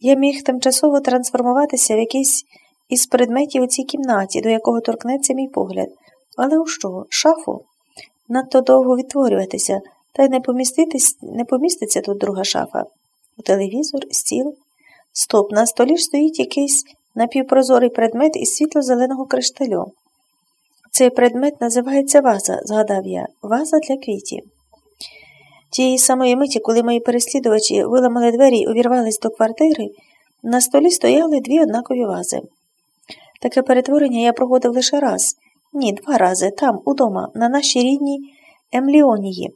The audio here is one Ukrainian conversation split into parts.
Я міг тимчасово трансформуватися в якийсь із предметів у цій кімнаті, до якого торкнеться мій погляд. Але у що? Шафу? Надто довго відтворюватися, та й не не поміститься тут друга шафа. У телевізор, стіл. Стоп, на столі ж стоїть якийсь напівпрозорий предмет із світло-зеленого кришталю. Цей предмет називається ваза, згадав я, ваза для квітів. Тієї самої миті, коли мої переслідувачі виламали двері і увірвались до квартири, на столі стояли дві однакові вази. Таке перетворення я проводив лише раз, ні, два рази, там, удома, на нашій рідній Емліонії.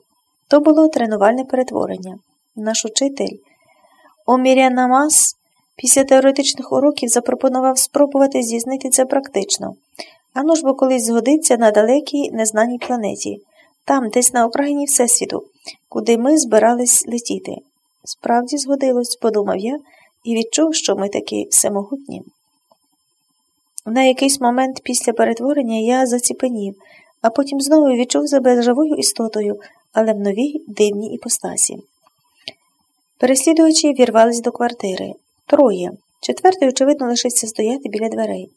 То було тренувальне перетворення. Наш учитель Омірянамас після теоретичних уроків запропонував спробувати здійснити це практично. Ану ж бо колись згодиться на далекій незнаній планеті, там, десь на окраїні Всесвіту, куди ми збирались летіти. Справді згодилось, подумав я, і відчув, що ми такі всемогутні. На якийсь момент після перетворення я заціпенів, а потім знову відчув себе живою істотою, але в новій дивній іпостасі. Переслідувачі вірвались до квартири. Троє. Четвертий, очевидно, лишився стояти біля дверей.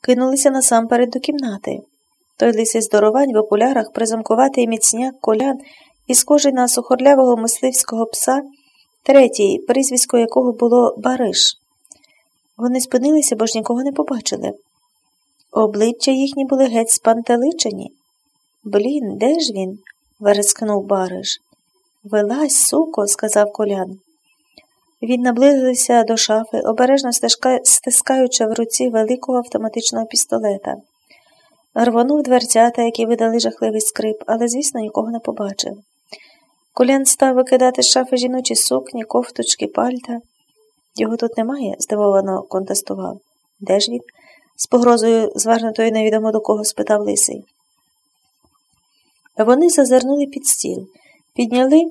Кинулися насамперед до кімнати. Той лисий здоровань в окулярах, призамкуватий міцняк колян і схожий на сухорлявого мисливського пса, третій, прізвисько якого було Бариш. Вони спинилися, бо ж нікого не побачили. Обличчя їхні були геть спантеличені. Блін, де ж він? верескнув Бариш. Вилазь, суко, сказав колян. Він наблизився до шафи, обережно стискаючи в руці великого автоматичного пістолета. Рвонув дверцята, які видали жахливий скрип, але, звісно, нікого не побачив. Колян став викидати з шафи жіночі сукні, кофточки, пальта. Його тут немає? здивовано контестував. Де ж він? з погрозою звернутою невідомо до кого спитав лисий. Вони зазирнули під стіл, підняли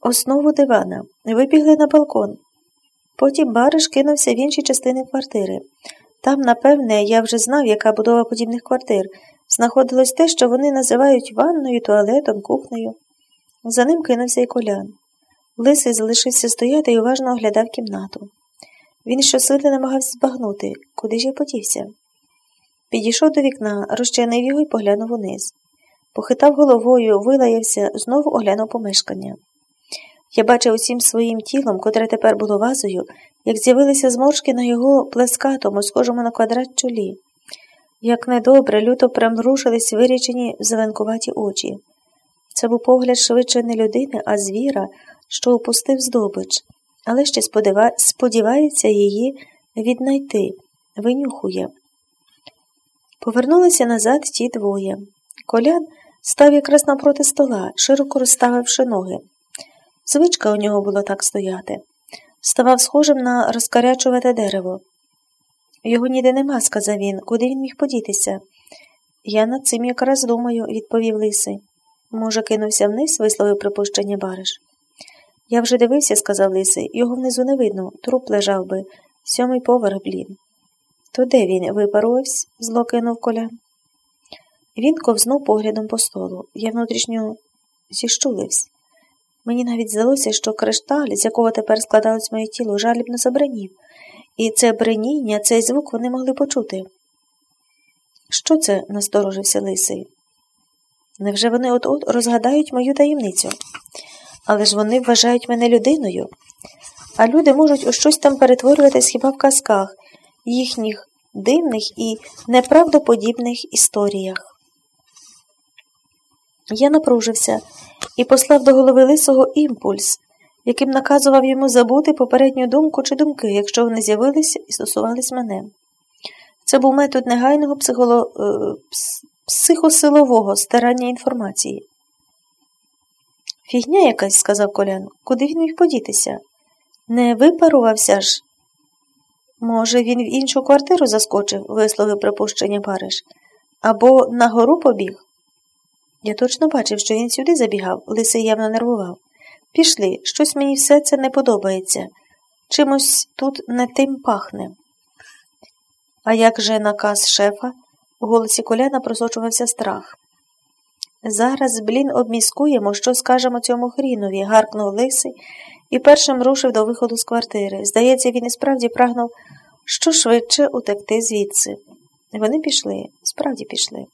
основу дивана, вибігли на балкон. Потім бариш кинувся в інші частини квартири. Там, напевне, я вже знав, яка будова подібних квартир. Знаходилось те, що вони називають ванною, туалетом, кухнею. За ним кинувся й колян. Лисий залишився стояти і уважно оглядав кімнату. Він щосили намагався збагнути, куди ж я подівся. Підійшов до вікна, розчинив його і поглянув униз. Похитав головою, вилаявся, знову оглянув помешкання. Я бачив усім своїм тілом, котре тепер було вазою, як з'явилися зморшки на його плескатому, схожому на квадрат чолі. Як недобре, люто примружились вирічені зеленкуваті очі. Це був погляд швидше не людини, а звіра, що упустив здобич, але ще сподівається її віднайти, винюхує. Повернулися назад ті двоє. Колян став якраз напроти стола, широко розставивши ноги. Звичка у нього було так стояти. Ставав схожим на розкарячувате дерево. Його ніде нема, сказав він, куди він міг подітися. Я над цим якраз думаю, відповів лисий. Може, кинувся вниз, висловив припущення бариш. Я вже дивився, сказав лисий, його внизу не видно, труп лежав би, сьомий поверх, блін. То де він випарувався? зло кинув колян. Він ковзнув поглядом по столу. Я внутрішньо зіщулився. Мені навіть здалося, що кришталь, з якого тепер складалось моє тіло, жалібно забринів, і це бреніння, цей звук вони могли почути. Що це? насторожився лисий. Невже вони от-от розгадають мою таємницю? Але ж вони вважають мене людиною, а люди можуть у щось там перетворюватись хіба в казках, їхніх дивних і неправдоподібних історіях. Я напружився і послав до голови лисого імпульс, яким наказував йому забути попередню думку чи думки, якщо вони з'явилися і стосувались мене. Це був метод негайного психоло... Психосилового старання інформації. Фігня якась, сказав Колян, куди він міг подітися? Не випарувався ж. Може, він в іншу квартиру заскочив, висловив припущення Париж, або на гору побіг. Я точно бачив, що він сюди забігав, лисий явно нервував. Пішли, щось мені все це не подобається. Чимось тут не тим пахне. А як же наказ шефа? У голосі коляна просочувався страх. Зараз, блін, обміскуємо, що скажемо цьому хрінові, гаркнув лисий і першим рушив до виходу з квартири. Здається, він і справді прагнув що швидше утекти звідси. Вони пішли, справді пішли.